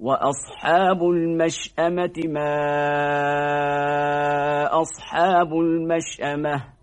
وأصحاب المشأمة ما أصحاب المشأمة